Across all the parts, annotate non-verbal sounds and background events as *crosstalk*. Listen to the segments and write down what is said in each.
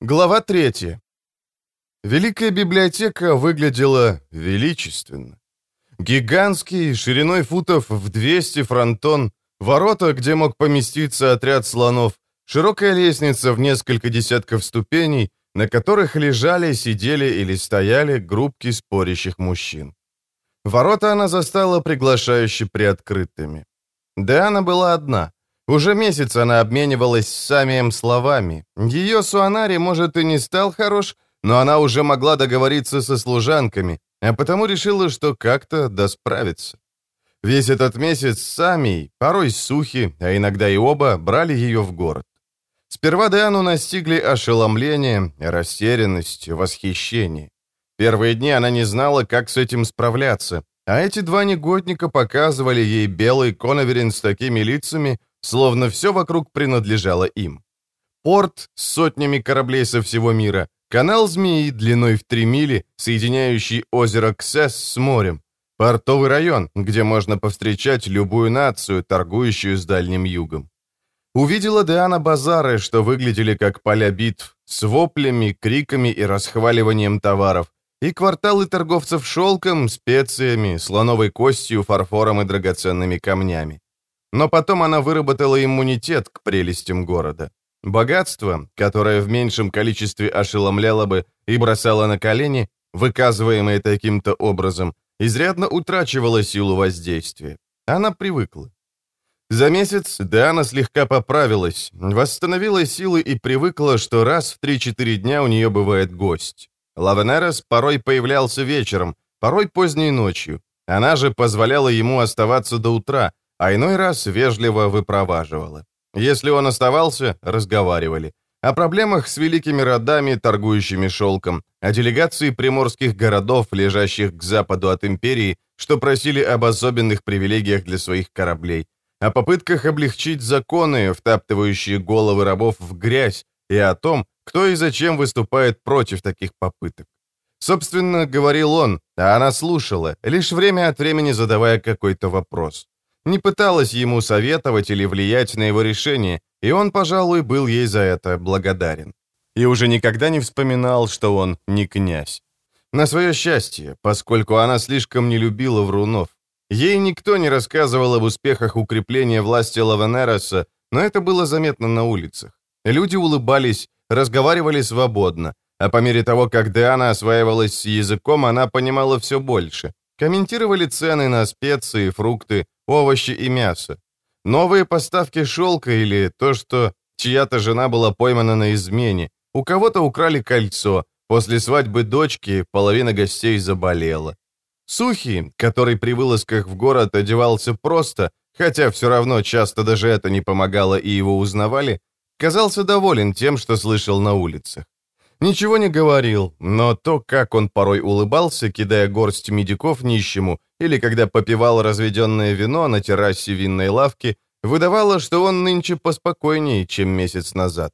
Глава 3. Великая библиотека выглядела величественно. Гигантский, шириной футов в 200 фронтон, ворота, где мог поместиться отряд слонов, широкая лестница в несколько десятков ступеней, на которых лежали, сидели или стояли группки спорящих мужчин. Ворота она застала приглашающе приоткрытыми. Диана была одна. Уже месяц она обменивалась с словами. Ее Суанари, может, и не стал хорош, но она уже могла договориться со служанками, а потому решила, что как-то да справится. Весь этот месяц Самий, порой Сухи, а иногда и оба, брали ее в город. Сперва Диану настигли ошеломление, растерянность, восхищение. Первые дни она не знала, как с этим справляться, а эти два негодника показывали ей белый коноверин с такими лицами, словно все вокруг принадлежало им. Порт с сотнями кораблей со всего мира, канал змеи длиной в три мили, соединяющий озеро Ксес с морем, портовый район, где можно повстречать любую нацию, торгующую с Дальним Югом. Увидела Диана базары, что выглядели как поля битв, с воплями, криками и расхваливанием товаров, и кварталы торговцев шелком, специями, слоновой костью, фарфором и драгоценными камнями. Но потом она выработала иммунитет к прелестям города. Богатство, которое в меньшем количестве ошеломляло бы и бросало на колени, выказываемое таким-то образом, изрядно утрачивало силу воздействия. Она привыкла. За месяц Диана слегка поправилась, восстановила силы и привыкла, что раз в 3-4 дня у нее бывает гость. Лавенерос порой появлялся вечером, порой поздней ночью. Она же позволяла ему оставаться до утра, а иной раз вежливо выпроваживала. Если он оставался, разговаривали. О проблемах с великими родами, торгующими шелком, о делегации приморских городов, лежащих к западу от империи, что просили об особенных привилегиях для своих кораблей, о попытках облегчить законы, втаптывающие головы рабов в грязь, и о том, кто и зачем выступает против таких попыток. Собственно, говорил он, а она слушала, лишь время от времени задавая какой-то вопрос не пыталась ему советовать или влиять на его решение, и он, пожалуй, был ей за это благодарен. И уже никогда не вспоминал, что он не князь. На свое счастье, поскольку она слишком не любила врунов. Ей никто не рассказывал об успехах укрепления власти Лавенероса, но это было заметно на улицах. Люди улыбались, разговаривали свободно, а по мере того, как Диана осваивалась с языком, она понимала все больше. Комментировали цены на специи, фрукты, овощи и мясо. Новые поставки шелка или то, что чья-то жена была поймана на измене. У кого-то украли кольцо. После свадьбы дочки половина гостей заболела. Сухий, который при вылазках в город одевался просто, хотя все равно часто даже это не помогало и его узнавали, казался доволен тем, что слышал на улицах. Ничего не говорил, но то, как он порой улыбался, кидая горсть медиков нищему, или когда попивал разведенное вино на террасе винной лавки, выдавало, что он нынче поспокойнее, чем месяц назад.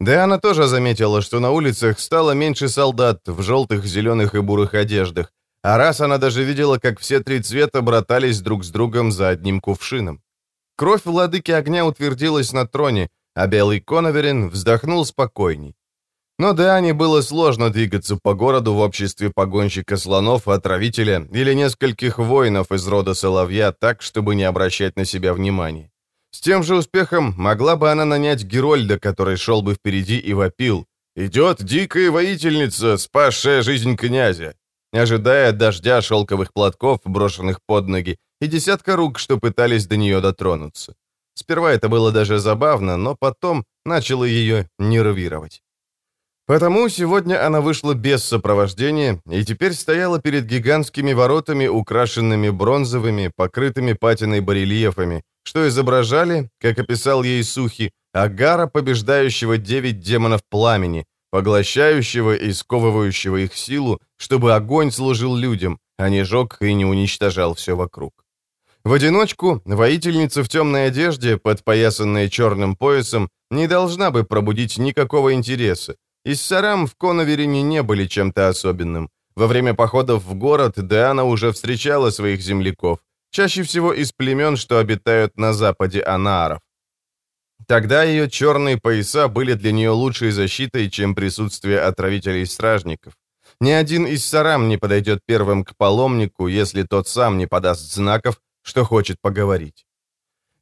Диана тоже заметила, что на улицах стало меньше солдат в желтых, зеленых и бурых одеждах, а раз она даже видела, как все три цвета братались друг с другом за одним кувшином. Кровь владыки огня утвердилась на троне, а белый коноверин вздохнул спокойней. Но Диане было сложно двигаться по городу в обществе погонщика слонов, отравителя или нескольких воинов из рода Соловья так, чтобы не обращать на себя внимания. С тем же успехом могла бы она нанять Герольда, который шел бы впереди и вопил. «Идет дикая воительница, спасшая жизнь князя!» ожидая дождя шелковых платков, брошенных под ноги, и десятка рук, что пытались до нее дотронуться. Сперва это было даже забавно, но потом начало ее нервировать. Потому сегодня она вышла без сопровождения и теперь стояла перед гигантскими воротами, украшенными бронзовыми, покрытыми патиной барельефами, что изображали, как описал ей Сухи, Агара, побеждающего девять демонов пламени, поглощающего и сковывающего их силу, чтобы огонь служил людям, а не жег и не уничтожал все вокруг. В одиночку воительница в темной одежде, подпоясанная черным поясом, не должна бы пробудить никакого интереса, Иссарам в Коноверине не были чем-то особенным. Во время походов в город Диана уже встречала своих земляков, чаще всего из племен, что обитают на западе Анааров. Тогда ее черные пояса были для нее лучшей защитой, чем присутствие отравителей-стражников. Ни один из сарам не подойдет первым к паломнику, если тот сам не подаст знаков, что хочет поговорить.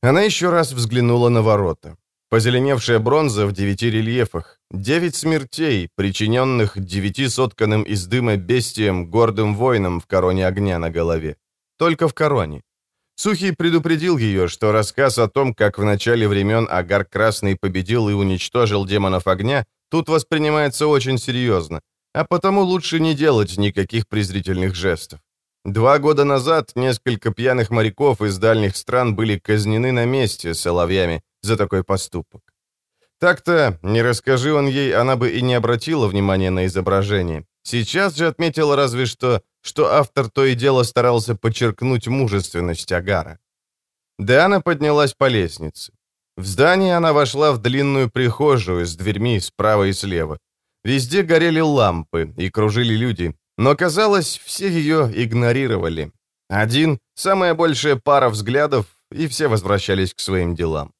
Она еще раз взглянула на ворота. Позеленевшая бронза в девяти рельефах, девять смертей, причиненных девяти сотканным из дыма бестием гордым воинам в короне огня на голове. Только в короне. Сухий предупредил ее, что рассказ о том, как в начале времен Агар Красный победил и уничтожил демонов огня, тут воспринимается очень серьезно, а потому лучше не делать никаких презрительных жестов. Два года назад несколько пьяных моряков из дальних стран были казнены на месте соловьями за такой поступок. Так-то, не расскажи он ей, она бы и не обратила внимания на изображение. Сейчас же отметила разве что, что автор то и дело старался подчеркнуть мужественность Агара. Диана поднялась по лестнице. В здание она вошла в длинную прихожую с дверьми справа и слева. Везде горели лампы и кружили люди, но, казалось, все ее игнорировали. Один, самая большая пара взглядов, и все возвращались к своим делам.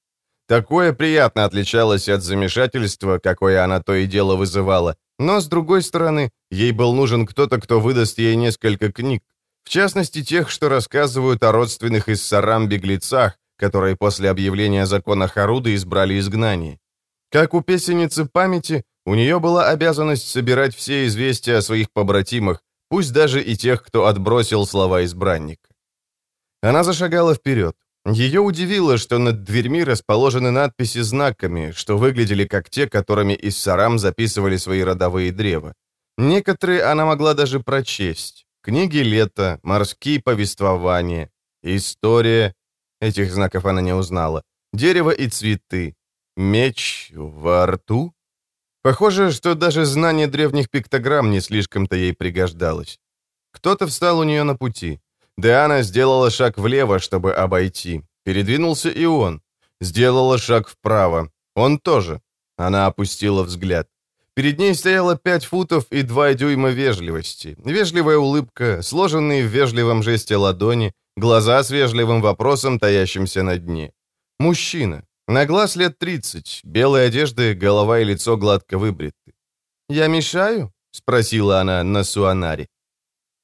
Такое приятно отличалось от замешательства, какое она то и дело вызывала, но, с другой стороны, ей был нужен кто-то, кто выдаст ей несколько книг, в частности, тех, что рассказывают о родственных из Сарам беглецах, которые после объявления закона Харуда избрали изгнание. Как у песенницы памяти, у нее была обязанность собирать все известия о своих побратимах, пусть даже и тех, кто отбросил слова избранника. Она зашагала вперед. Ее удивило, что над дверьми расположены надписи знаками, что выглядели как те, которыми Иссарам записывали свои родовые древа. Некоторые она могла даже прочесть. Книги лета, морские повествования, история. Этих знаков она не узнала. Дерево и цветы. Меч во рту? Похоже, что даже знание древних пиктограмм не слишком-то ей пригождалось. Кто-то встал у нее на пути. Диана сделала шаг влево, чтобы обойти. Передвинулся и он. Сделала шаг вправо. Он тоже. Она опустила взгляд. Перед ней стояло пять футов и два дюйма вежливости. Вежливая улыбка, сложенные в вежливом жесте ладони, глаза с вежливым вопросом, таящимся на дне. Мужчина. На глаз лет 30, белые одежды, голова и лицо гладко выбриты. «Я мешаю?» — спросила она на суанаре.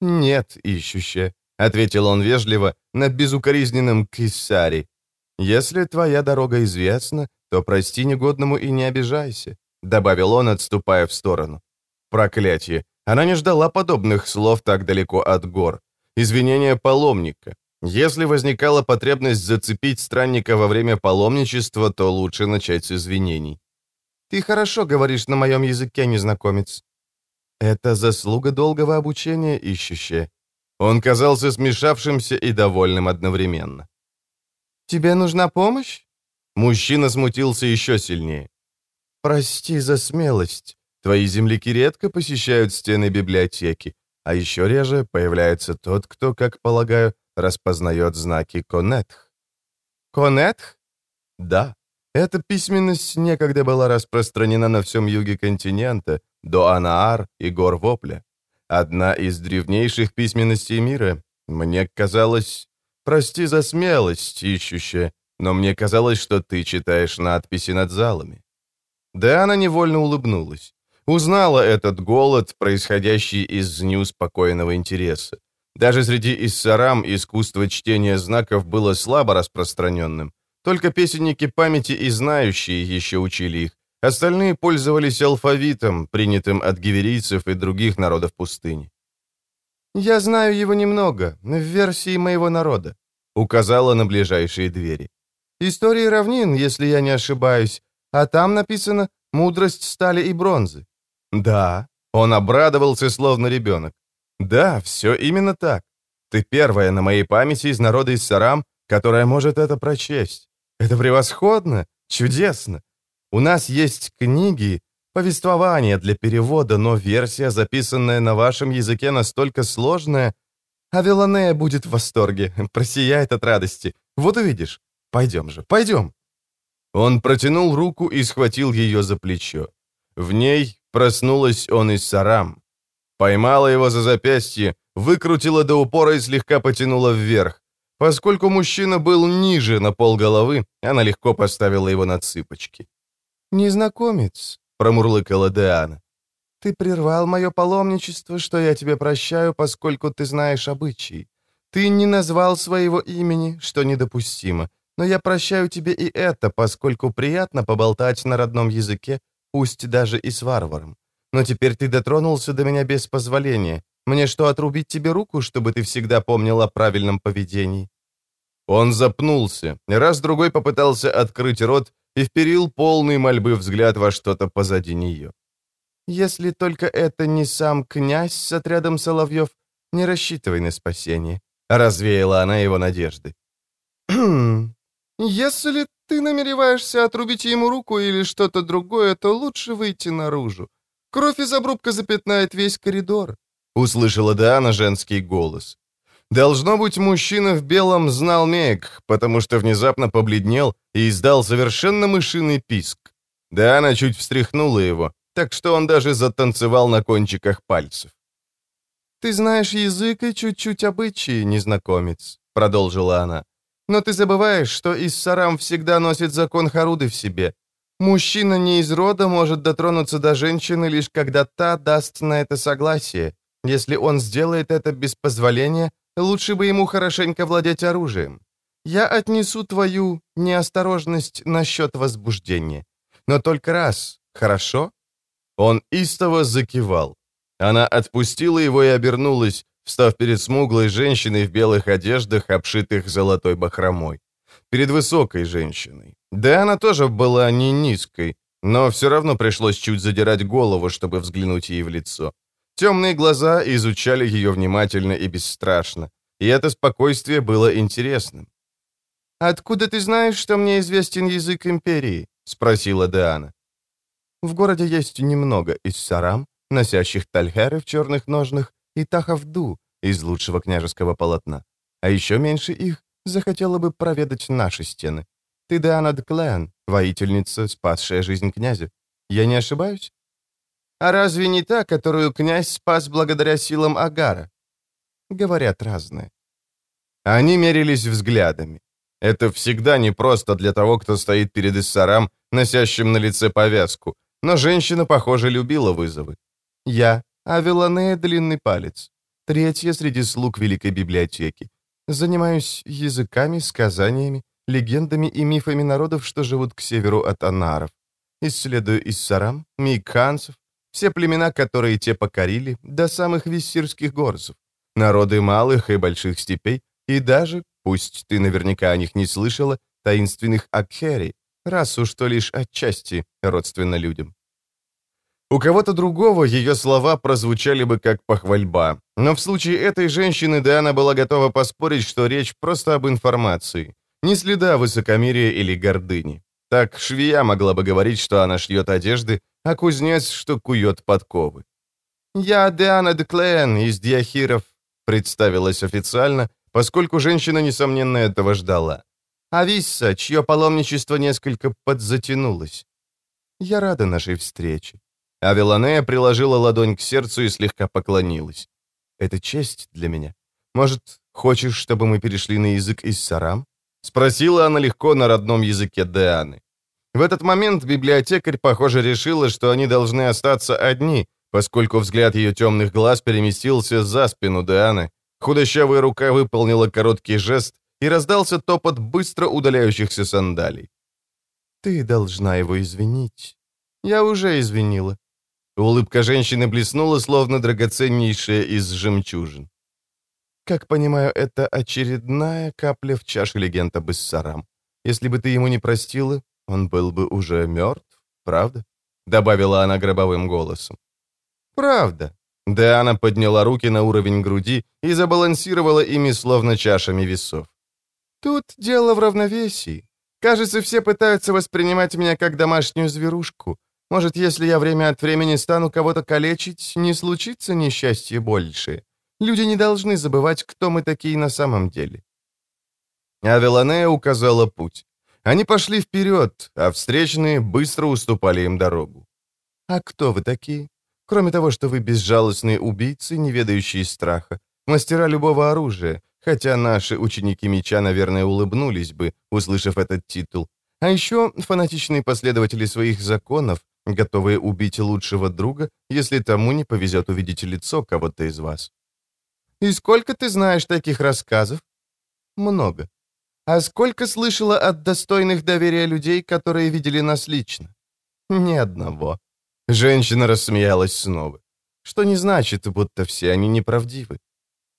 «Нет, ищущая», — ответил он вежливо на безукоризненном киссаре. «Если твоя дорога известна, то прости негодному и не обижайся», — добавил он, отступая в сторону. Проклятие! Она не ждала подобных слов так далеко от гор. Извинения паломника. Если возникала потребность зацепить странника во время паломничества, то лучше начать с извинений. «Ты хорошо говоришь на моем языке, незнакомец». «Это заслуга долгого обучения, ищущая». Он казался смешавшимся и довольным одновременно. «Тебе нужна помощь?» Мужчина смутился еще сильнее. «Прости за смелость. Твои земляки редко посещают стены библиотеки, а еще реже появляется тот, кто, как полагаю, распознает знаки Конетх. Конетх? Да. Эта письменность некогда была распространена на всем юге континента, до Анаар и гор Вопля. Одна из древнейших письменностей мира. Мне казалось... Прости за смелость, ищущая, но мне казалось, что ты читаешь надписи над залами. Да она невольно улыбнулась. Узнала этот голод, происходящий из неуспокоенного интереса. Даже среди иссарам искусство чтения знаков было слабо распространенным. Только песенники памяти и знающие еще учили их. Остальные пользовались алфавитом, принятым от гиверийцев и других народов пустыни. «Я знаю его немного, в версии моего народа», — указала на ближайшие двери. «Истории равнин, если я не ошибаюсь, а там написано «мудрость стали и бронзы». Да, он обрадовался, словно ребенок. Да, все именно так. Ты первая на моей памяти из народа Иссарам, которая может это прочесть. Это превосходно, чудесно. У нас есть книги, повествования для перевода, но версия, записанная на вашем языке, настолько сложная. А будет в восторге, *laughs* просияет от радости. Вот увидишь. Пойдем же, пойдем. Он протянул руку и схватил ее за плечо. В ней проснулась он из Сарам. Поймала его за запястье, выкрутила до упора и слегка потянула вверх. Поскольку мужчина был ниже на полголовы, она легко поставила его на цыпочки. «Незнакомец», — промурлыкала Деана. «Ты прервал мое паломничество, что я тебе прощаю, поскольку ты знаешь обычаи. Ты не назвал своего имени, что недопустимо, но я прощаю тебе и это, поскольку приятно поболтать на родном языке, пусть даже и с варваром. Но теперь ты дотронулся до меня без позволения. Мне что, отрубить тебе руку, чтобы ты всегда помнил о правильном поведении?» Он запнулся, раз-другой попытался открыть рот и вперил полный мольбы взгляд во что-то позади нее. «Если только это не сам князь с отрядом соловьев, не рассчитывай на спасение», — развеяла она его надежды. «Хм, если ты намереваешься отрубить ему руку или что-то другое, то лучше выйти наружу. Кровь из обрубка запятнает весь коридор», — услышала Диана женский голос. Должно быть, мужчина в белом знал Мег, потому что внезапно побледнел и издал совершенно мышиный писк. Диана чуть встряхнула его, так что он даже затанцевал на кончиках пальцев. «Ты знаешь язык и чуть-чуть обычаи, незнакомец», — продолжила она. «Но ты забываешь, что Иссарам всегда носит закон Харуды в себе. Мужчина не из рода может дотронуться до женщины, лишь когда та даст на это согласие. Если он сделает это без позволения, Лучше бы ему хорошенько владеть оружием. Я отнесу твою неосторожность насчет возбуждения. Но только раз, хорошо?» Он истово закивал. Она отпустила его и обернулась, встав перед смуглой женщиной в белых одеждах, обшитых золотой бахромой. Перед высокой женщиной. Да она тоже была не низкой, но все равно пришлось чуть задирать голову, чтобы взглянуть ей в лицо. Темные глаза изучали ее внимательно и бесстрашно, и это спокойствие было интересным. «Откуда ты знаешь, что мне известен язык империи?» — спросила Диана. «В городе есть немного из сарам, носящих тальхеры в черных ножнах, и тахавду из лучшего княжеского полотна. А еще меньше их захотела бы проведать наши стены. Ты Диана Дклен, воительница, спасшая жизнь князя. Я не ошибаюсь?» А разве не та, которую князь спас благодаря силам Агара? Говорят разные. Они мерились взглядами. Это всегда непросто для того, кто стоит перед Иссарам, носящим на лице повязку. Но женщина, похоже, любила вызовы. Я, Авеланея Длинный Палец, третья среди слуг Великой Библиотеки. Занимаюсь языками, сказаниями, легендами и мифами народов, что живут к северу от Анаров. Исследую Иссарам, Мейкханцев, все племена, которые те покорили, до самых виссирских горцев, народы малых и больших степей, и даже, пусть ты наверняка о них не слышала, таинственных Акхери, расу, что лишь отчасти родственно людям. У кого-то другого ее слова прозвучали бы как похвальба, но в случае этой женщины Диана была готова поспорить, что речь просто об информации, не следа высокомерия или гордыни. Так швея могла бы говорить, что она шьет одежды, а кузнец, что кует подковы. «Я Диана Деклен из Диахиров», — представилась официально, поскольку женщина, несомненно, этого ждала. «Ависса, чье паломничество несколько подзатянулось. Я рада нашей встрече». Авеланея приложила ладонь к сердцу и слегка поклонилась. «Это честь для меня. Может, хочешь, чтобы мы перешли на язык из Сарам?» Спросила она легко на родном языке Дианы. В этот момент библиотекарь, похоже, решила, что они должны остаться одни, поскольку взгляд ее темных глаз переместился за спину Дианы. Худощавая рука выполнила короткий жест, и раздался топот быстро удаляющихся сандалий. «Ты должна его извинить. Я уже извинила». Улыбка женщины блеснула, словно драгоценнейшая из жемчужин. «Как понимаю, это очередная капля в чаше легенда Бессарам. Если бы ты ему не простила, он был бы уже мертв, правда?» — добавила она гробовым голосом. «Правда». Диана подняла руки на уровень груди и забалансировала ими, словно чашами весов. «Тут дело в равновесии. Кажется, все пытаются воспринимать меня как домашнюю зверушку. Может, если я время от времени стану кого-то калечить, не случится несчастье больше. Люди не должны забывать, кто мы такие на самом деле». Авеланея указала путь. Они пошли вперед, а встречные быстро уступали им дорогу. «А кто вы такие? Кроме того, что вы безжалостные убийцы, не ведающие страха, мастера любого оружия, хотя наши ученики меча, наверное, улыбнулись бы, услышав этот титул. А еще фанатичные последователи своих законов, готовые убить лучшего друга, если тому не повезет увидеть лицо кого-то из вас. «И сколько ты знаешь таких рассказов?» «Много. А сколько слышала от достойных доверия людей, которые видели нас лично?» «Ни одного». Женщина рассмеялась снова. «Что не значит, будто все они неправдивы».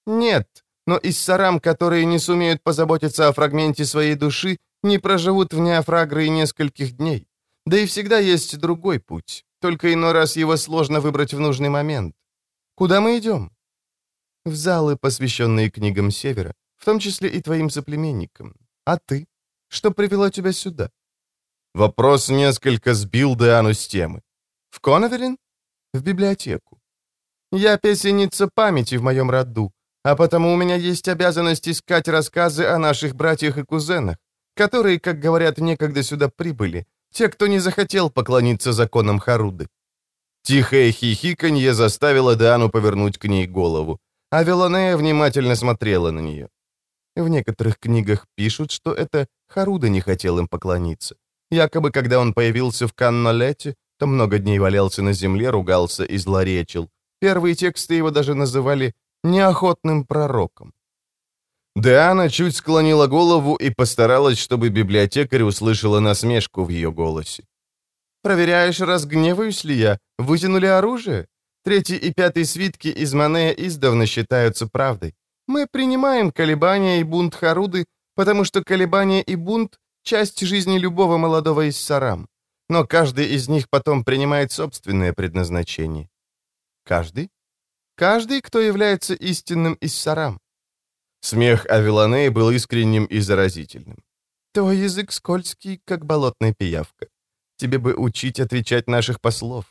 «Нет, но из сарам, которые не сумеют позаботиться о фрагменте своей души, не проживут в Неофрагры и нескольких дней. Да и всегда есть другой путь, только иной раз его сложно выбрать в нужный момент. Куда мы идем? В залы, посвященные книгам Севера, в том числе и твоим соплеменникам. А ты? Что привело тебя сюда? Вопрос несколько сбил Диану с темы. В Коноверин? В библиотеку. Я песенница памяти в моем роду, а потому у меня есть обязанность искать рассказы о наших братьях и кузенах, которые, как говорят, некогда сюда прибыли, те, кто не захотел поклониться законам Харуды. Тихое хихиканье заставило Диану повернуть к ней голову, а Велонея внимательно смотрела на нее. В некоторых книгах пишут, что это Харуда не хотел им поклониться. Якобы, когда он появился в Каннолете, то много дней валялся на земле, ругался и злоречил. Первые тексты его даже называли «неохотным пророком». Диана чуть склонила голову и постаралась, чтобы библиотекарь услышала насмешку в ее голосе. «Проверяешь, разгневаюсь ли я? Вытянули оружие? Третий и пятый свитки из Манея издавна считаются правдой. Мы принимаем колебания и бунт Харуды, потому что колебания и бунт — часть жизни любого молодого Иссарам. Но каждый из них потом принимает собственное предназначение. Каждый? Каждый, кто является истинным Иссарам. Смех Авиланеи был искренним и заразительным. «Твой язык скользкий, как болотная пиявка. Тебе бы учить отвечать наших послов.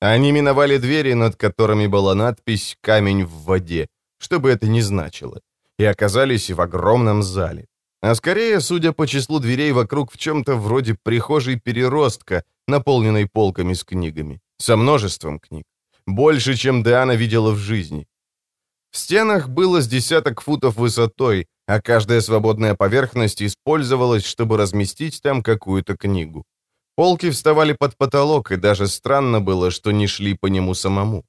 Они миновали двери, над которыми была надпись «Камень в воде», что бы это ни значило, и оказались в огромном зале. А скорее, судя по числу дверей вокруг в чем-то вроде прихожей переростка, наполненной полками с книгами, со множеством книг. Больше, чем Диана видела в жизни. В стенах было с десяток футов высотой, а каждая свободная поверхность использовалась, чтобы разместить там какую-то книгу. Полки вставали под потолок, и даже странно было, что не шли по нему самому.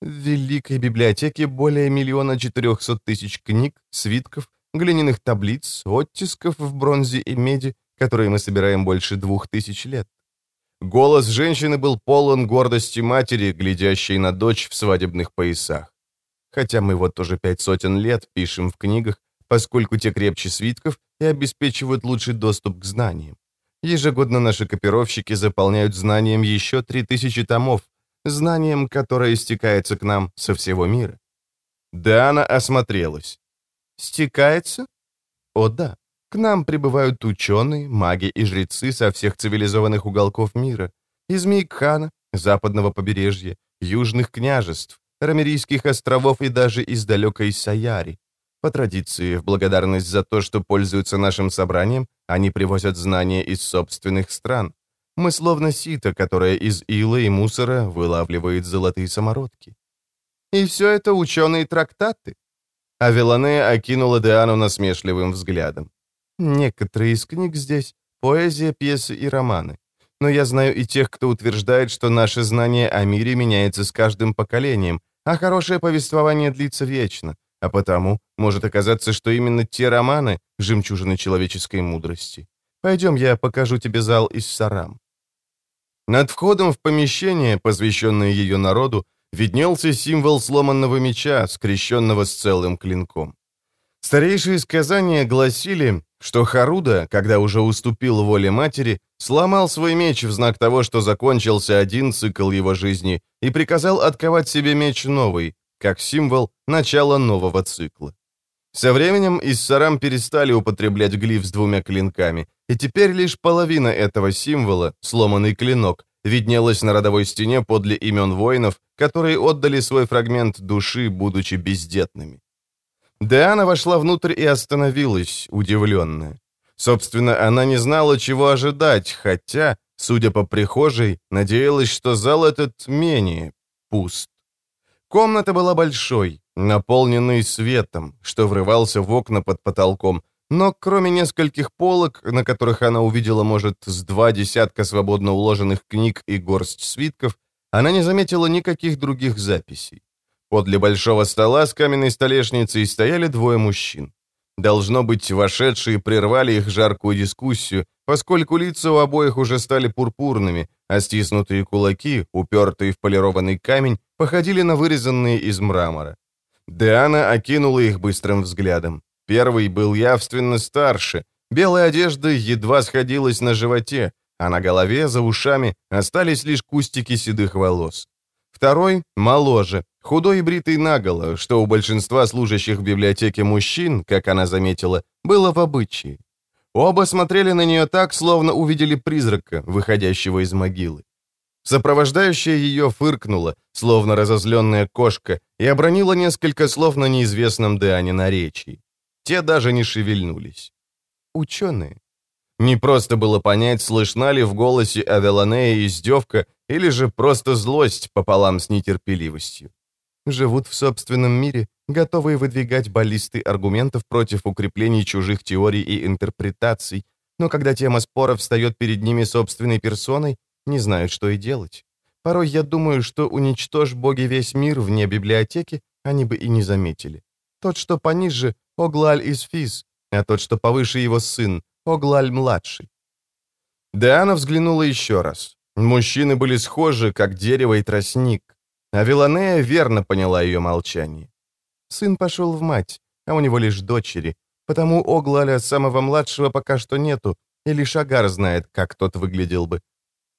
В Великой библиотеке более миллиона четырехсот тысяч книг, свитков, глиняных таблиц, оттисков в бронзе и меди, которые мы собираем больше двух тысяч лет. Голос женщины был полон гордости матери, глядящей на дочь в свадебных поясах. Хотя мы вот уже пять сотен лет пишем в книгах, поскольку те крепче свитков и обеспечивают лучший доступ к знаниям. Ежегодно наши копировщики заполняют знанием еще 3000 томов, знанием, которое стекается к нам со всего мира. Диана осмотрелась. «Стекается? О да, к нам прибывают ученые, маги и жрецы со всех цивилизованных уголков мира, из Мейкхана, западного побережья, южных княжеств, Рамерийских островов и даже из далекой Саяри. По традиции, в благодарность за то, что пользуются нашим собранием, они привозят знания из собственных стран. Мы словно сито, которое из ила и мусора вылавливает золотые самородки. И все это ученые трактаты. А Вилане окинула Диану насмешливым взглядом. Некоторые из книг здесь — поэзия, пьесы и романы. Но я знаю и тех, кто утверждает, что наше знание о мире меняется с каждым поколением, а хорошее повествование длится вечно, а потому может оказаться, что именно те романы — жемчужины человеческой мудрости. Пойдем, я покажу тебе зал из Сарам. Над входом в помещение, посвященное ее народу, виднелся символ сломанного меча, скрещенного с целым клинком. Старейшие сказания гласили, что Харуда, когда уже уступил воле матери, сломал свой меч в знак того, что закончился один цикл его жизни, и приказал отковать себе меч новый, как символ начала нового цикла. Со временем Иссарам перестали употреблять глиф с двумя клинками, и теперь лишь половина этого символа, сломанный клинок, виднелась на родовой стене подле имен воинов, которые отдали свой фрагмент души, будучи бездетными. Диана вошла внутрь и остановилась, удивленная. Собственно, она не знала, чего ожидать, хотя, судя по прихожей, надеялась, что зал этот менее пуст. Комната была большой, наполненной светом, что врывался в окна под потолком, но кроме нескольких полок, на которых она увидела, может, с два десятка свободно уложенных книг и горсть свитков, она не заметила никаких других записей. Подле большого стола с каменной столешницей стояли двое мужчин. Должно быть, вошедшие прервали их жаркую дискуссию, поскольку лица у обоих уже стали пурпурными, а стиснутые кулаки, упертые в полированный камень, походили на вырезанные из мрамора. Диана окинула их быстрым взглядом. Первый был явственно старше, белая одежда едва сходилась на животе, а на голове, за ушами, остались лишь кустики седых волос. Второй — моложе, худой и бритый наголо, что у большинства служащих в библиотеке мужчин, как она заметила, было в обычае. Оба смотрели на нее так, словно увидели призрака, выходящего из могилы. Сопровождающая ее фыркнула, словно разозленная кошка, и обронила несколько слов на неизвестном Деане наречии. Те даже не шевельнулись. Ученые. Не просто было понять, слышна ли в голосе Авеланея издевка или же просто злость пополам с нетерпеливостью. Живут в собственном мире, готовые выдвигать баллисты аргументов против укреплений чужих теорий и интерпретаций, но когда тема спора встает перед ними собственной персоной, не знают, что и делать. Порой я думаю, что уничтожь боги весь мир вне библиотеки, они бы и не заметили. Тот, что пониже, Оглаль из Физ, а тот, что повыше его сын, Оглаль-младший. Диана взглянула еще раз. Мужчины были схожи, как дерево и тростник. А Виланея верно поняла ее молчание. Сын пошел в мать, а у него лишь дочери, потому Оглаля самого младшего пока что нету, и лишь Агар знает, как тот выглядел бы.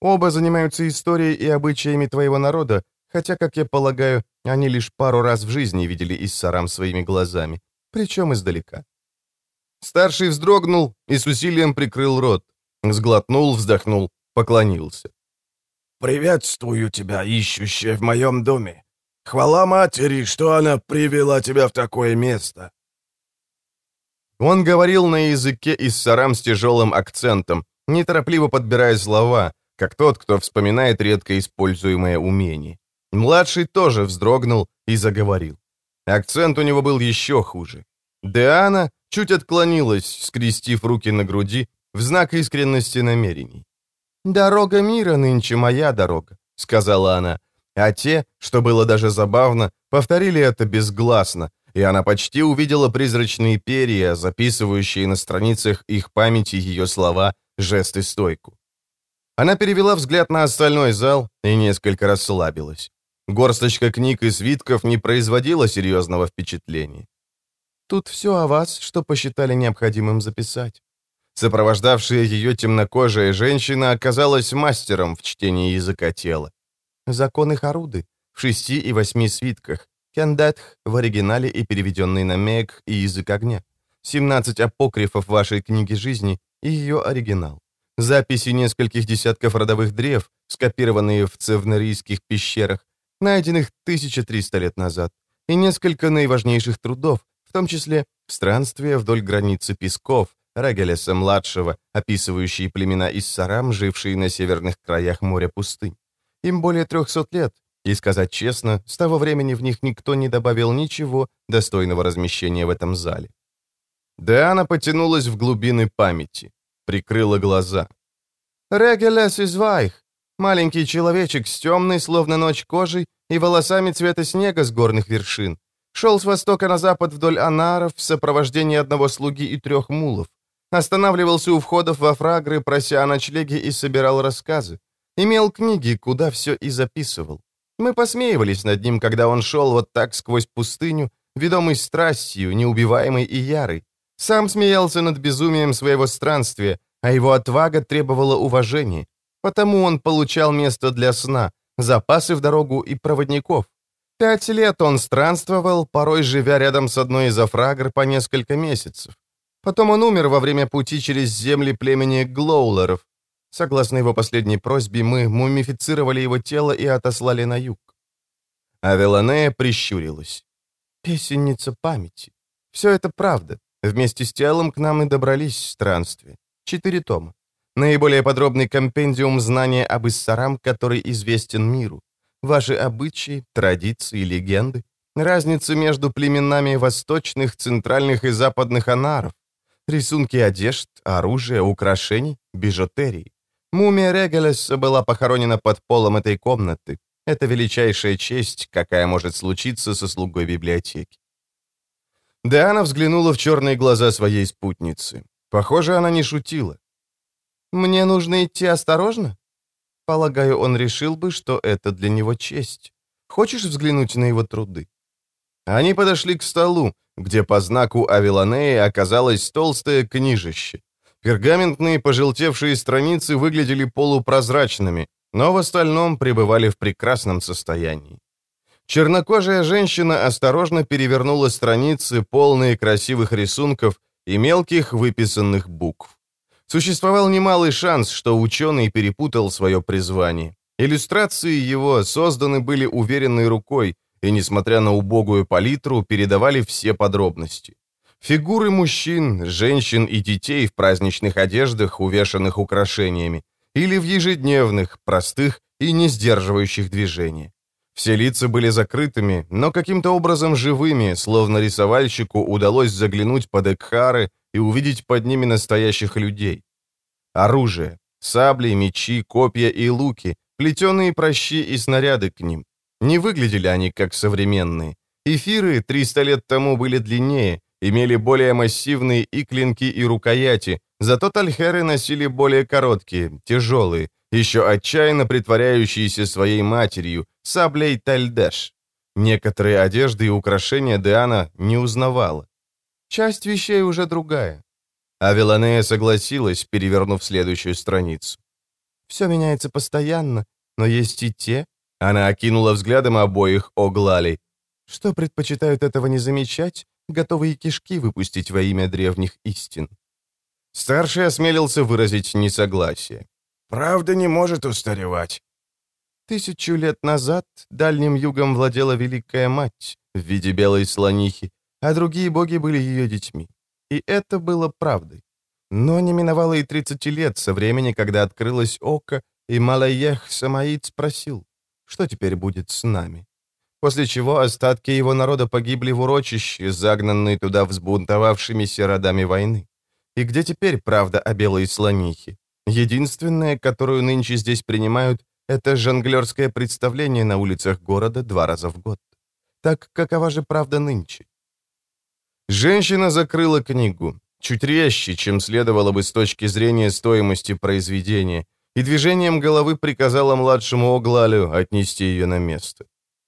Оба занимаются историей и обычаями твоего народа, хотя, как я полагаю, они лишь пару раз в жизни видели Иссарам своими глазами, причем издалека. Старший вздрогнул и с усилием прикрыл рот. Сглотнул, вздохнул, поклонился. «Приветствую тебя, ищущая в моем доме. Хвала матери, что она привела тебя в такое место». Он говорил на языке Иссарам с тяжелым акцентом, неторопливо подбирая слова, как тот, кто вспоминает редко используемое умение. Младший тоже вздрогнул и заговорил. Акцент у него был еще хуже. Диана чуть отклонилась, скрестив руки на груди, в знак искренности намерений. «Дорога мира нынче моя дорога», — сказала она, а те, что было даже забавно, повторили это безгласно, и она почти увидела призрачные перья, записывающие на страницах их памяти ее слова, жест и стойку. Она перевела взгляд на остальной зал и несколько расслабилась. Горсточка книг и свитков не производила серьезного впечатления. «Тут все о вас, что посчитали необходимым записать». Сопровождавшая ее темнокожая женщина оказалась мастером в чтении языка тела. Законы Харуды в шести и восьми свитках, Кендетх в оригинале и переведенный на Мег и язык огня, 17 апокрифов вашей книги жизни и ее оригинал, записи нескольких десятков родовых древ, скопированные в цевнерийских пещерах, найденных 1300 лет назад, и несколько наиважнейших трудов, в том числе «Странствие вдоль границы песков», Регелеса-младшего, описывающие племена Иссарам, жившие на северных краях моря-пустынь. Им более 300 лет, и, сказать честно, с того времени в них никто не добавил ничего достойного размещения в этом зале. Диана потянулась в глубины памяти, прикрыла глаза. «Регелес из Вайх, маленький человечек с темной, словно ночь кожей, и волосами цвета снега с горных вершин. Шел с востока на запад вдоль анаров в сопровождении одного слуги и трех мулов. Останавливался у входов во фрагры, прося о ночлеге и собирал рассказы. Имел книги, куда все и записывал. Мы посмеивались над ним, когда он шел вот так сквозь пустыню, ведомый страстью, неубиваемый и ярый. Сам смеялся над безумием своего странствия, а его отвага требовала уважения. Потому он получал место для сна, запасы в дорогу и проводников. Пять лет он странствовал, порой живя рядом с одной из афрагр по несколько месяцев. Потом он умер во время пути через земли племени Глоулеров. Согласно его последней просьбе, мы мумифицировали его тело и отослали на юг. Авеланея прищурилась. «Песенница памяти. Все это правда. Вместе с телом к нам и добрались странствия. Четыре тома. Наиболее подробный компендиум знания об Иссарам, который известен миру. ваши обычаи, традиции, легенды, разницы между племенами восточных, центральных и западных анаров, рисунки одежд, оружия, украшений, бижутерии. Мумия Регелеса была похоронена под полом этой комнаты. Это величайшая честь, какая может случиться со слугой библиотеки. Диана взглянула в черные глаза своей спутницы. Похоже, она не шутила. «Мне нужно идти осторожно?» Полагаю, он решил бы, что это для него честь. Хочешь взглянуть на его труды? Они подошли к столу, где по знаку Авиланеи оказалось толстое книжище. Пергаментные пожелтевшие страницы выглядели полупрозрачными, но в остальном пребывали в прекрасном состоянии. Чернокожая женщина осторожно перевернула страницы, полные красивых рисунков и мелких выписанных букв. Существовал немалый шанс, что ученый перепутал свое призвание. Иллюстрации его созданы были уверенной рукой, и, несмотря на убогую палитру, передавали все подробности. Фигуры мужчин, женщин и детей в праздничных одеждах, увешанных украшениями, или в ежедневных, простых и не сдерживающих движения. Все лица были закрытыми, но каким-то образом живыми, словно рисовальщику удалось заглянуть под Экхары и увидеть под ними настоящих людей. Оружие, сабли, мечи, копья и луки, плетеные прощи и снаряды к ним. Не выглядели они как современные. Эфиры 300 лет тому были длиннее, имели более массивные и клинки, и рукояти, зато тальхеры носили более короткие, тяжелые, еще отчаянно притворяющиеся своей матерью, саблей Тальдеш. Некоторые одежды и украшения Диана не узнавала. Часть вещей уже другая. А Веланея согласилась, перевернув следующую страницу. Все меняется постоянно, но есть и те, она окинула взглядом обоих оглалей, что предпочитают этого не замечать, готовые кишки выпустить во имя древних истин. Старший осмелился выразить несогласие. Правда не может устаревать. Тысячу лет назад дальним югом владела Великая Мать в виде белой слонихи, а другие боги были ее детьми. И это было правдой. Но не миновало и 30 лет со времени, когда открылось око, и Малаех Самаид спросил, что теперь будет с нами? После чего остатки его народа погибли в урочище, загнанные туда взбунтовавшимися родами войны. И где теперь правда о белой слонихе? Единственное, которую нынче здесь принимают, это жонглерское представление на улицах города два раза в год. Так какова же правда нынче? Женщина закрыла книгу, чуть резче, чем следовало бы с точки зрения стоимости произведения, и движением головы приказала младшему Оглалю отнести ее на место.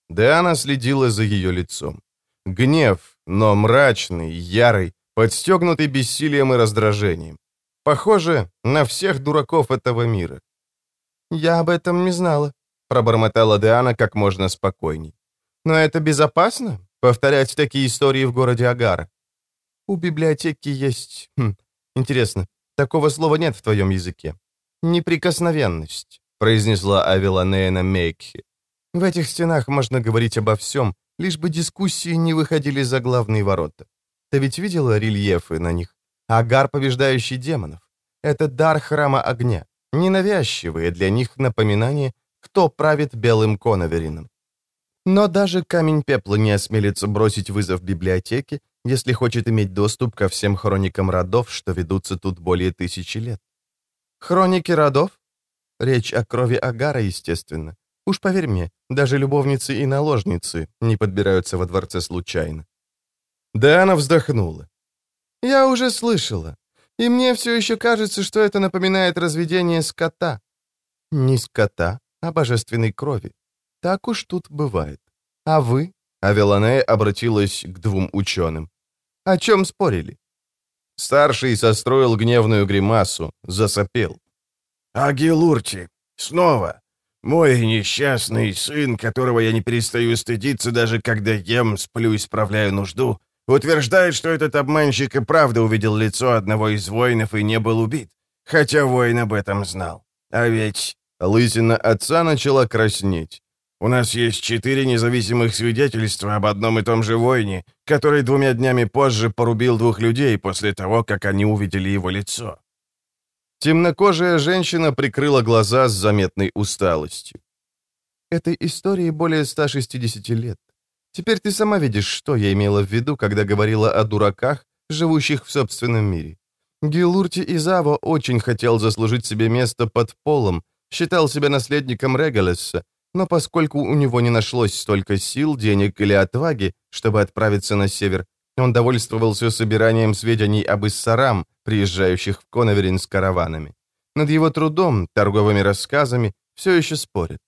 Диана следила за ее лицом. Гнев, но мрачный, ярый, подстегнутый бессилием и раздражением. Похоже на всех дураков этого мира. «Я об этом не знала», — пробормотала Диана как можно спокойней. «Но это безопасно, повторять такие истории в городе Агара? У библиотеки есть... Хм, интересно, такого слова нет в твоем языке. «Неприкосновенность», — произнесла Авеланея Мейкхи. «В этих стенах можно говорить обо всем, лишь бы дискуссии не выходили за главные ворота. Ты ведь видела рельефы на них? Агар, побеждающий демонов. Это дар храма огня, ненавязчивые для них напоминания, кто правит белым коноверином. Но даже камень пепла не осмелится бросить вызов библиотеке, если хочет иметь доступ ко всем хроникам родов, что ведутся тут более тысячи лет. Хроники родов? Речь о крови Агара, естественно. Уж поверь мне, даже любовницы и наложницы не подбираются во дворце случайно. Да она вздохнула. Я уже слышала. И мне все еще кажется, что это напоминает разведение скота. Не скота, а божественной крови. Так уж тут бывает. А вы? А Веланея обратилась к двум ученым. О чем спорили? Старший состроил гневную гримасу, засопел. «Агилурти! Снова! Мой несчастный сын, которого я не перестаю стыдиться, даже когда ем, сплю и справляю нужду, утверждает, что этот обманщик и правда увидел лицо одного из воинов и не был убит, хотя воин об этом знал. А ведь...» Лысина отца начала краснеть. У нас есть четыре независимых свидетельства об одном и том же воине, который двумя днями позже порубил двух людей после того, как они увидели его лицо». Темнокожая женщина прикрыла глаза с заметной усталостью. Этой истории более 160 лет. Теперь ты сама видишь, что я имела в виду, когда говорила о дураках, живущих в собственном мире. Гилурти Изаво очень хотел заслужить себе место под полом, считал себя наследником Регалеса, но поскольку у него не нашлось столько сил, денег или отваги, чтобы отправиться на север, он довольствовался собиранием сведений об Иссарам, приезжающих в Коноверин с караванами. Над его трудом, торговыми рассказами, все еще спорят.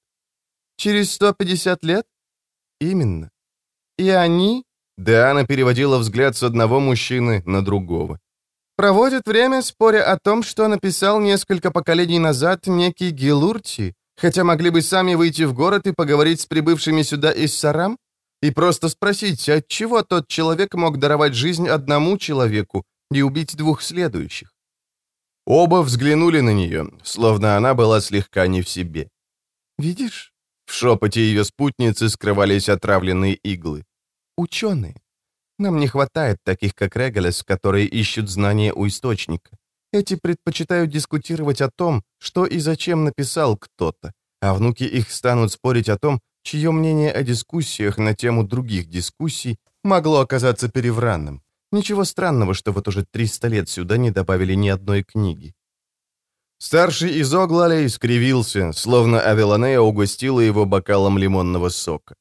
Через 150 лет? Именно. И они, Диана переводила взгляд с одного мужчины на другого, проводят время, споря о том, что написал несколько поколений назад некий Гилурти, хотя могли бы сами выйти в город и поговорить с прибывшими сюда из Сарам? И просто спросить, отчего тот человек мог даровать жизнь одному человеку и убить двух следующих? Оба взглянули на нее, словно она была слегка не в себе. «Видишь?» В шепоте ее спутницы скрывались отравленные иглы. «Ученые. Нам не хватает таких, как Регалес, которые ищут знания у источника. Эти предпочитают дискутировать о том, что и зачем написал кто-то, а внуки их станут спорить о том, чье мнение о дискуссиях на тему других дискуссий могло оказаться перевранным. Ничего странного, что вот уже 300 лет сюда не добавили ни одной книги. Старший из Оглалей скривился, словно Авеланея угостила его бокалом лимонного сока.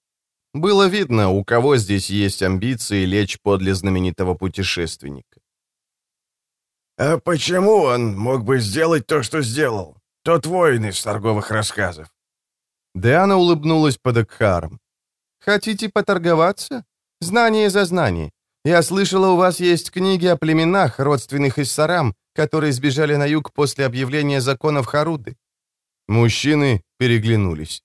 Было видно, у кого здесь есть амбиции лечь подле знаменитого путешественника. «А почему он мог бы сделать то, что сделал? Тот воин из торговых рассказов?» Диана улыбнулась под Экхаром. «Хотите поторговаться? Знание за знание. Я слышала, у вас есть книги о племенах, родственных Иссарам, которые сбежали на юг после объявления законов Харуды». Мужчины переглянулись.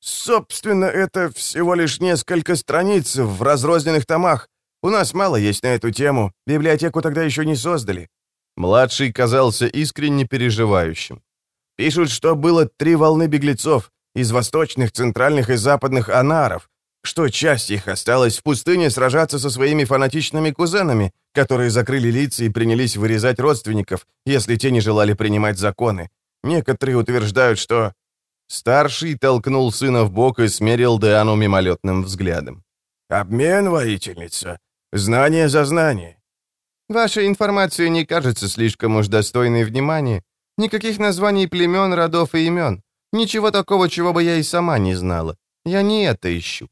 «Собственно, это всего лишь несколько страниц в разрозненных томах. У нас мало есть на эту тему. Библиотеку тогда еще не создали». Младший казался искренне переживающим. «Пишут, что было три волны беглецов из восточных, центральных и западных анаров, что часть их осталась в пустыне сражаться со своими фанатичными кузенами, которые закрыли лица и принялись вырезать родственников, если те не желали принимать законы. Некоторые утверждают, что Старший толкнул сына в бок и смерил Диану мимолетным взглядом. «Обмен, воительница. Знание за знание». «Ваша информация не кажется слишком уж достойной внимания. Никаких названий племен, родов и имен. Ничего такого, чего бы я и сама не знала. Я не это ищу».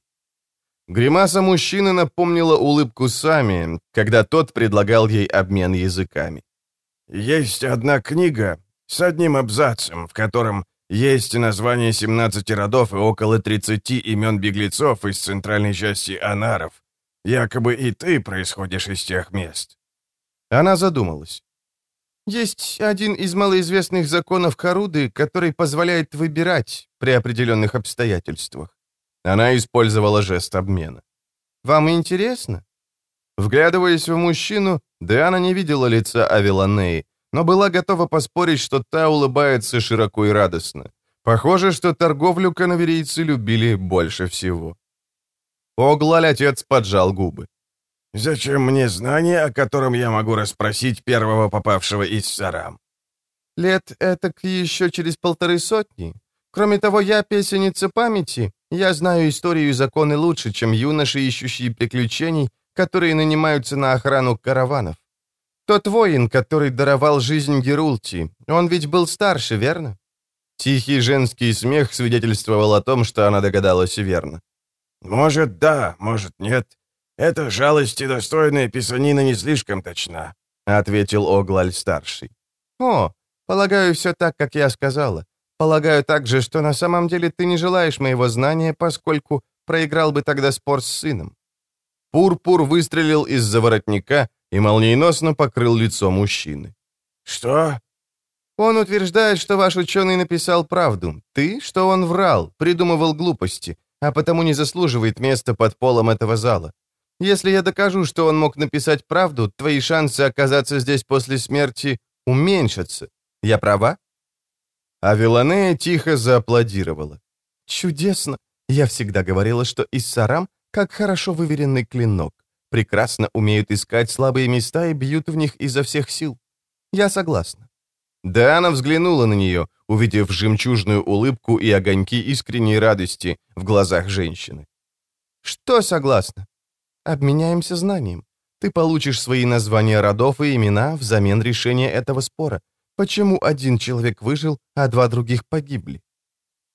Гримаса мужчины напомнила улыбку Сами, когда тот предлагал ей обмен языками. «Есть одна книга с одним абзацем, в котором есть название 17 родов и около 30 имен беглецов из центральной части Анаров. Якобы и ты происходишь из тех мест». Она задумалась. «Есть один из малоизвестных законов Харуды, который позволяет выбирать при определенных обстоятельствах». Она использовала жест обмена. «Вам интересно?» Вглядываясь в мужчину, Диана не видела лица Авиланеи, но была готова поспорить, что та улыбается широко и радостно. Похоже, что торговлю канаверийцы любили больше всего. Оглаль отец поджал губы. «Зачем мне знание, о котором я могу расспросить первого попавшего из Сарам?» «Лет этак еще через полторы сотни. Кроме того, я песенница памяти. Я знаю историю и законы лучше, чем юноши, ищущие приключений, которые нанимаются на охрану караванов. Тот воин, который даровал жизнь Герулти, он ведь был старше, верно?» Тихий женский смех свидетельствовал о том, что она догадалась верно. «Может, да, может, нет. Эта жалость и достойная писанина не слишком точна», — ответил Оглаль-старший. «О, полагаю, все так, как я сказала. Полагаю также, что на самом деле ты не желаешь моего знания, поскольку проиграл бы тогда спор с сыном». Пурпур -пур выстрелил из-за воротника, и молниеносно покрыл лицо мужчины. «Что?» «Он утверждает, что ваш ученый написал правду. Ты, что он врал, придумывал глупости, а потому не заслуживает места под полом этого зала. Если я докажу, что он мог написать правду, твои шансы оказаться здесь после смерти уменьшатся. Я права?» А тихо зааплодировала. «Чудесно! Я всегда говорила, что Иссарам как хорошо выверенный клинок прекрасно умеют искать слабые места и бьют в них изо всех сил. Я согласна». Диана взглянула на нее, увидев жемчужную улыбку и огоньки искренней радости в глазах женщины. «Что согласна? Обменяемся знанием. Ты получишь свои названия родов и имена взамен решения этого спора. Почему один человек выжил, а два других погибли?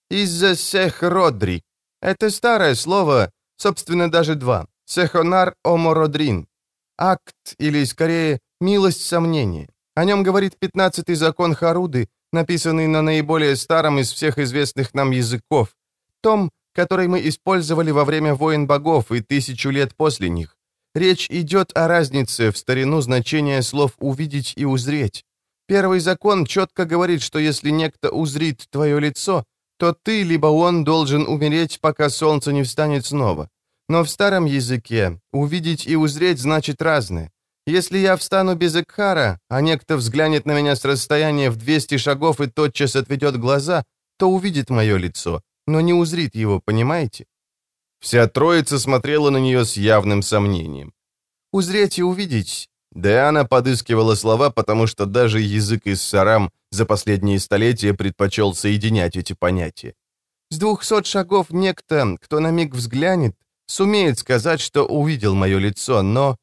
Из-за сехродри. Это старое слово, собственно, даже два. Сехонар омородрин. Акт, или скорее, милость сомнения. О нем говорит пятнадцатый закон Харуды, написанный на наиболее старом из всех известных нам языков, том, который мы использовали во время войн богов и тысячу лет после них. Речь идет о разнице в старину значения слов «увидеть» и «узреть». Первый закон четко говорит, что если некто узрит твое лицо, то ты, либо он должен умереть, пока солнце не встанет снова. Но в старом языке «увидеть» и «узреть» значит разное. Если я встану без Экхара, а некто взглянет на меня с расстояния в 200 шагов и тотчас отведет глаза, то увидит мое лицо, но не узрит его, понимаете? Вся троица смотрела на нее с явным сомнением. «Узреть и увидеть Диана подыскивала слова, потому что даже язык из сарам за последние столетия предпочел соединять эти понятия. С двухсот шагов некто, кто на миг взглянет, сумеет сказать, что увидел мое лицо, но...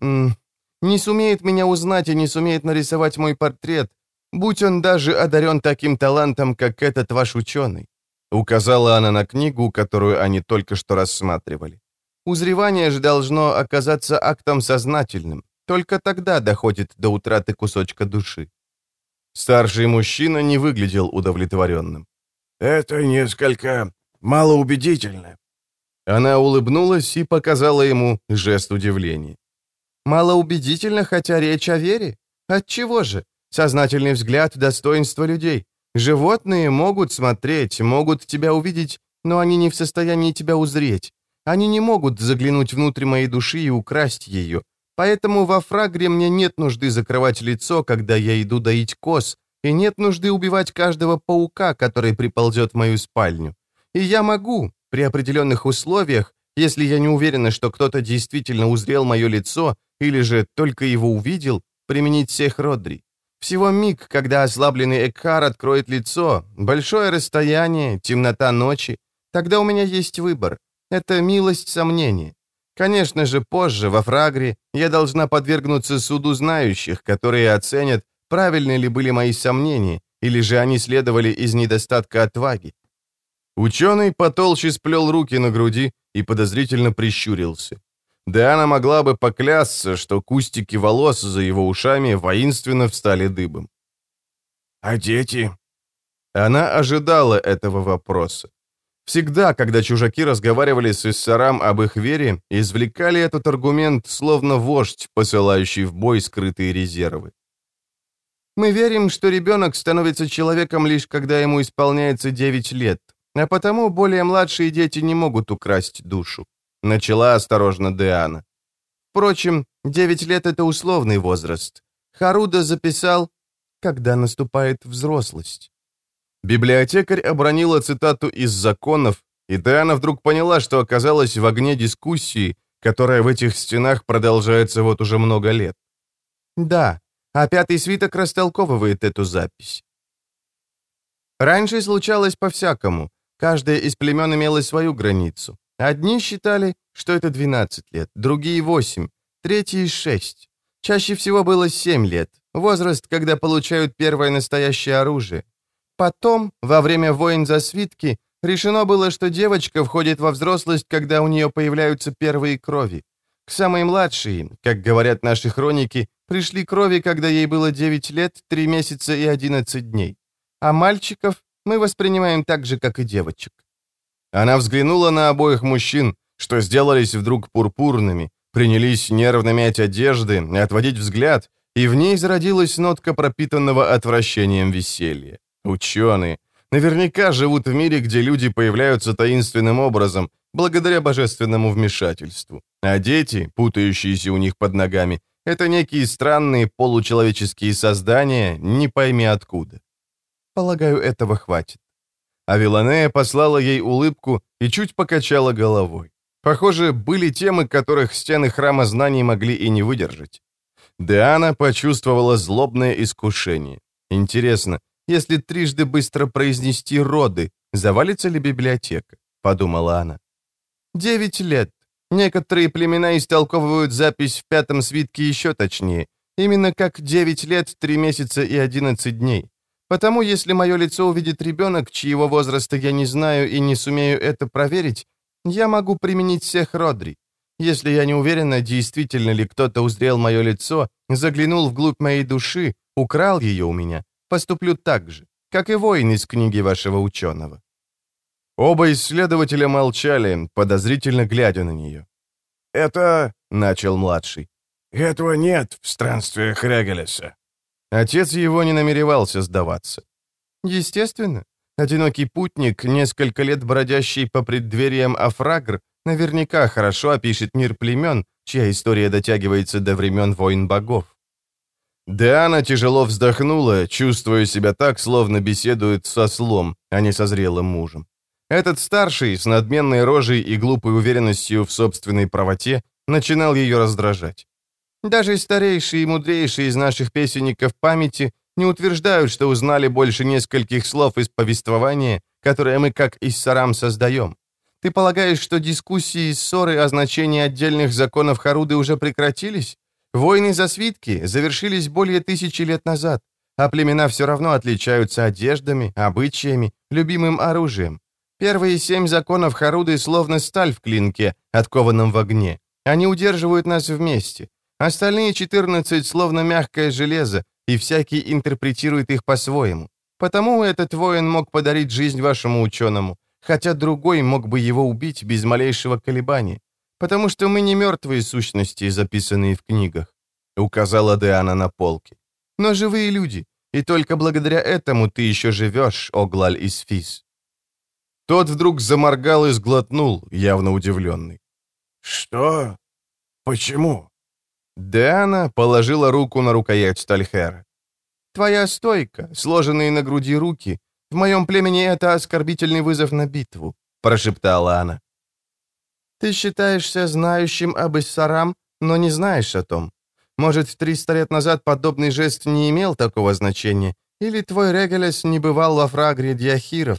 М не сумеет меня узнать и не сумеет нарисовать мой портрет, будь он даже одарен таким талантом, как этот ваш ученый. Указала она на книгу, которую они только что рассматривали. Узревание же должно оказаться актом сознательным. Только тогда доходит до утраты кусочка души. Старший мужчина не выглядел удовлетворенным. «Это несколько малоубедительно». Она улыбнулась и показала ему жест удивления. «Малоубедительно, хотя речь о вере? Отчего же? Сознательный взгляд — достоинство людей. Животные могут смотреть, могут тебя увидеть, но они не в состоянии тебя узреть. Они не могут заглянуть внутрь моей души и украсть ее. Поэтому во фрагре мне нет нужды закрывать лицо, когда я иду доить коз, и нет нужды убивать каждого паука, который приползет в мою спальню. И я могу, при определенных условиях, если я не уверена, что кто-то действительно узрел мое лицо, или же только его увидел, применить всех Родри. Всего миг, когда ослабленный Экхар откроет лицо, большое расстояние, темнота ночи, тогда у меня есть выбор. Это милость сомнения. Конечно же, позже, во Фрагре, я должна подвергнуться суду знающих, которые оценят, правильны ли были мои сомнения, или же они следовали из недостатка отваги. Ученый потолще сплел руки на груди и подозрительно прищурился. Да она могла бы поклясться, что кустики волос за его ушами воинственно встали дыбом. «А дети?» Она ожидала этого вопроса. Всегда, когда чужаки разговаривали с Иссарам об их вере, извлекали этот аргумент, словно вождь, посылающий в бой скрытые резервы. «Мы верим, что ребенок становится человеком лишь когда ему исполняется 9 лет, а потому более младшие дети не могут украсть душу», — начала осторожно Диана. «Впрочем, 9 лет — это условный возраст. Харуда записал, когда наступает взрослость». Библиотекарь обронила цитату из законов, и Диана вдруг поняла, что оказалась в огне дискуссии, которая в этих стенах продолжается вот уже много лет. Да, а пятый свиток растолковывает эту запись. Раньше случалось по-всякому. Каждое из племен имело свою границу. Одни считали, что это 12 лет, другие — 8, третьи — 6. Чаще всего было 7 лет, возраст, когда получают первое настоящее оружие. Потом, во время войн за свитки, решено было, что девочка входит во взрослость, когда у нее появляются первые крови. К самой младшей, как говорят наши хроники, пришли крови, когда ей было 9 лет, 3 месяца и 11 дней. А мальчиков мы воспринимаем так же, как и девочек. Она взглянула на обоих мужчин, что сделались вдруг пурпурными, принялись нервно мять одежды, отводить взгляд, и в ней зародилась нотка пропитанного отвращением веселья. Ученые. Наверняка живут в мире, где люди появляются таинственным образом, благодаря божественному вмешательству. А дети, путающиеся у них под ногами, это некие странные получеловеческие создания, не пойми откуда. Полагаю, этого хватит. А Виланея послала ей улыбку и чуть покачала головой. Похоже, были темы, которых стены храма знаний могли и не выдержать. Диана почувствовала злобное искушение. Интересно, Если трижды быстро произнести роды, завалится ли библиотека? Подумала она. Девять лет. Некоторые племена истолковывают запись в пятом свитке еще точнее. Именно как девять лет, три месяца и одиннадцать дней. Потому если мое лицо увидит ребенок, чьего возраста я не знаю и не сумею это проверить, я могу применить всех Родри. Если я не уверена, действительно ли кто-то узрел мое лицо, заглянул вглубь моей души, украл ее у меня, поступлю так же, как и воин из книги вашего ученого». Оба исследователя молчали, подозрительно глядя на нее. «Это...» — начал младший. «Этого нет в странствиях Регелеса». Отец его не намеревался сдаваться. «Естественно. Одинокий путник, несколько лет бродящий по преддвериям Афрагр, наверняка хорошо опишет мир племен, чья история дотягивается до времен войн богов. Диана тяжело вздохнула, чувствуя себя так, словно беседует со слом, а не со зрелым мужем. Этот старший, с надменной рожей и глупой уверенностью в собственной правоте, начинал ее раздражать. Даже старейшие и мудрейшие из наших песенников памяти не утверждают, что узнали больше нескольких слов из повествования, которые мы как Иссарам создаем. Ты полагаешь, что дискуссии и ссоры о значении отдельных законов Харуды уже прекратились? Войны за свитки завершились более тысячи лет назад, а племена все равно отличаются одеждами, обычаями, любимым оружием. Первые семь законов Харуды словно сталь в клинке, откованном в огне. Они удерживают нас вместе. Остальные 14 словно мягкое железо, и всякий интерпретирует их по-своему. Потому этот воин мог подарить жизнь вашему ученому, хотя другой мог бы его убить без малейшего колебания. Потому что мы не мертвые сущности, записанные в книгах», — указала Диана на полке. «Но живые люди, и только благодаря этому ты еще живешь, Оглаль из Фис». Тот вдруг заморгал и сглотнул, явно удивленный. «Что? Почему?» Диана положила руку на рукоять Стальхера. «Твоя стойка, сложенные на груди руки, в моем племени это оскорбительный вызов на битву», — прошептала она. «Ты считаешься знающим об Иссарам, но не знаешь о том. Может, 300 лет назад подобный жест не имел такого значения, или твой Регелес не бывал во фрагре Диахиров.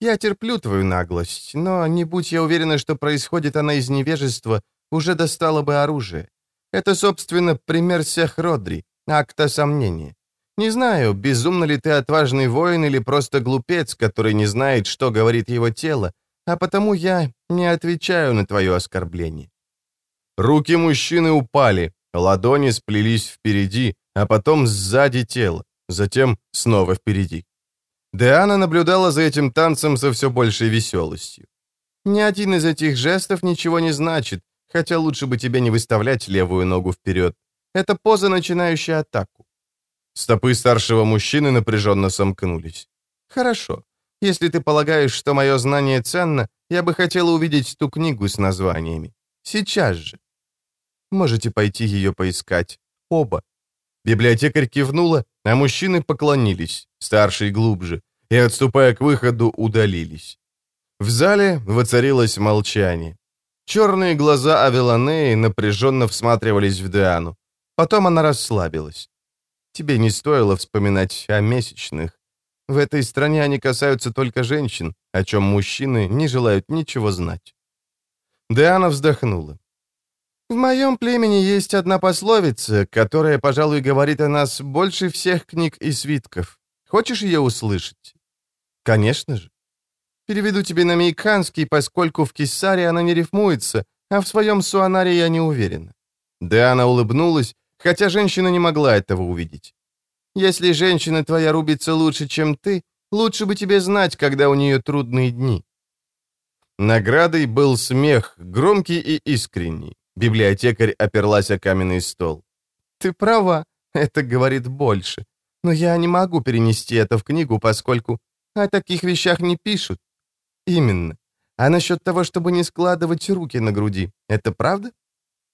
Я терплю твою наглость, но не будь я уверена, что происходит она из невежества, уже достала бы оружие. Это, собственно, пример всех Родри, акта сомнения. Не знаю, безумно ли ты отважный воин или просто глупец, который не знает, что говорит его тело, а потому я не отвечаю на твое оскорбление». Руки мужчины упали, ладони сплелись впереди, а потом сзади тела, затем снова впереди. Диана наблюдала за этим танцем со все большей веселостью. «Ни один из этих жестов ничего не значит, хотя лучше бы тебе не выставлять левую ногу вперед. Это поза, начинающая атаку. Стопы старшего мужчины напряженно сомкнулись. «Хорошо. Если ты полагаешь, что мое знание ценно, я бы хотела увидеть ту книгу с названиями. Сейчас же. Можете пойти ее поискать. Оба». Библиотекарь кивнула, а мужчины поклонились, старший глубже, и, отступая к выходу, удалились. В зале воцарилось молчание. Черные глаза Авеланеи напряженно всматривались в Диану. Потом она расслабилась. Тебе не стоило вспоминать о месячных. В этой стране они касаются только женщин, о чем мужчины не желают ничего знать». Диана вздохнула. «В моем племени есть одна пословица, которая, пожалуй, говорит о нас больше всех книг и свитков. Хочешь ее услышать?» «Конечно же. Переведу тебе на мейкханский, поскольку в Киссаре она не рифмуется, а в своем суанаре я не уверена». Диана улыбнулась, хотя женщина не могла этого увидеть. «Если женщина твоя рубится лучше, чем ты, лучше бы тебе знать, когда у нее трудные дни». Наградой был смех, громкий и искренний. Библиотекарь оперлась о каменный стол. «Ты права, это говорит больше. Но я не могу перенести это в книгу, поскольку о таких вещах не пишут». «Именно. А насчет того, чтобы не складывать руки на груди, это правда?»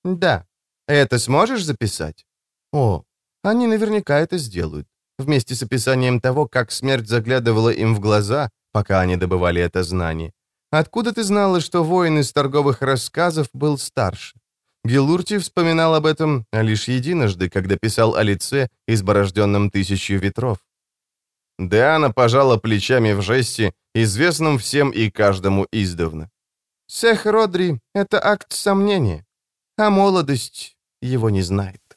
«Да. Это сможешь записать? О, они наверняка это сделают. Вместе с описанием того, как смерть заглядывала им в глаза, пока они добывали это знание. Откуда ты знала, что воин из торговых рассказов был старше? Гелурти вспоминал об этом лишь единожды, когда писал о лице, изборожденном тысячью ветров. Диана пожала плечами в жесте, известном всем и каждому издавна. «Сех Родри — это акт сомнения, а молодость его не знает».